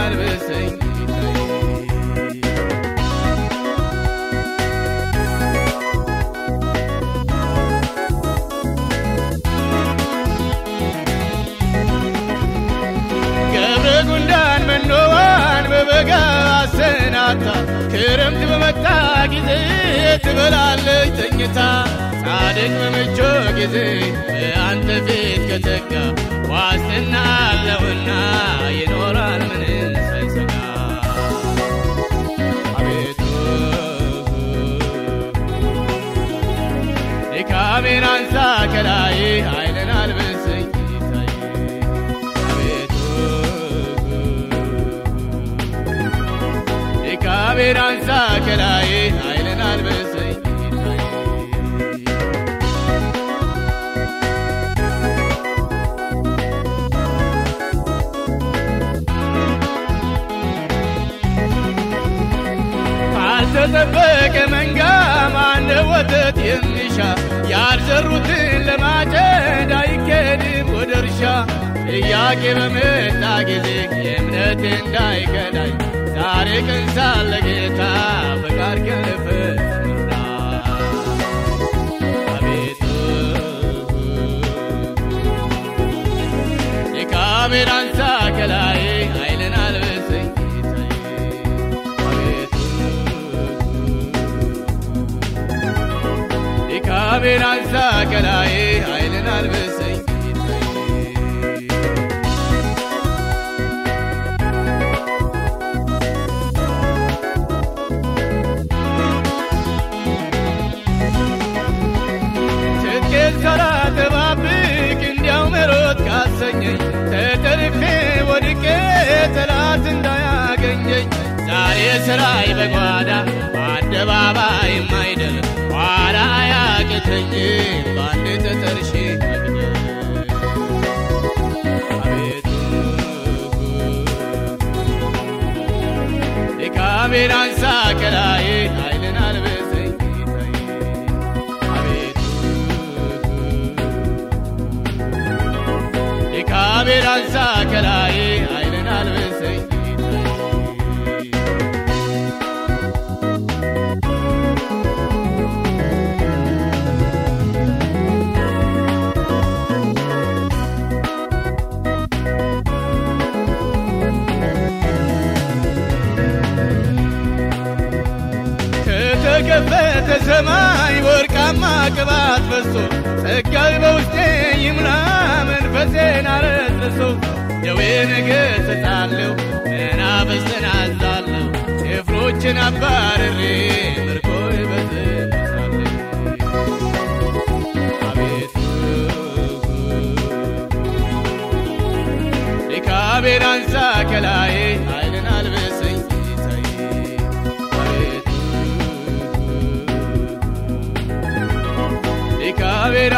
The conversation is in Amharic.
አልበሰኝ። ገብረ ጉንዳን በበጋ አሰናታ ክረምት በመጣ ጊዜ ትበላለች ተኝታ ጻድቅ በመቾ ጊዜ በአንተ ፊት ከተጋ ዋስትና ከላይ ኃይልን አልብሰኝ ጌታዬ። አቤቱ ድካሜን አንሳ ከላይ ኃይልን አልብሰኝ ካልተጠበቀ መንጋ ማነ ወተት የሚሻ? ያልዘሩትን ጥያቄ በመጣ ጊዜ የእምነት እንዳይከዳኝ ዛሬ ቀን ሳለ ጌታ ፈቃድ ከልፈት አቤቱ የካሜራ አንሳ ከላይ ኃይልን አልበሰኝ አቤቱ የካሜራ አንሳ ከላይ ኃይልን አልበሰኝ ስራይ በጓዳ በአደባባይ የማይደል ኋላ ተጠርሼ መግደል አቤቱ ድካሜን አንሳ ከላይ ኃይልን አልበሰኝ ጌታዬ። አቤቱ ድካሜን አንሳ ከላይ ከተከፈተ ሰማይ ወርቃማ ቅባት ፈሶ ጸጋዊ በውስጤ ይምላ መንፈሴን አረስርሶ ደዌ ነገሥታለሁ መናፍስትን አዛለሁ ጭፍሮችን አባርሬ ምርኮ አንሳ ከላይ But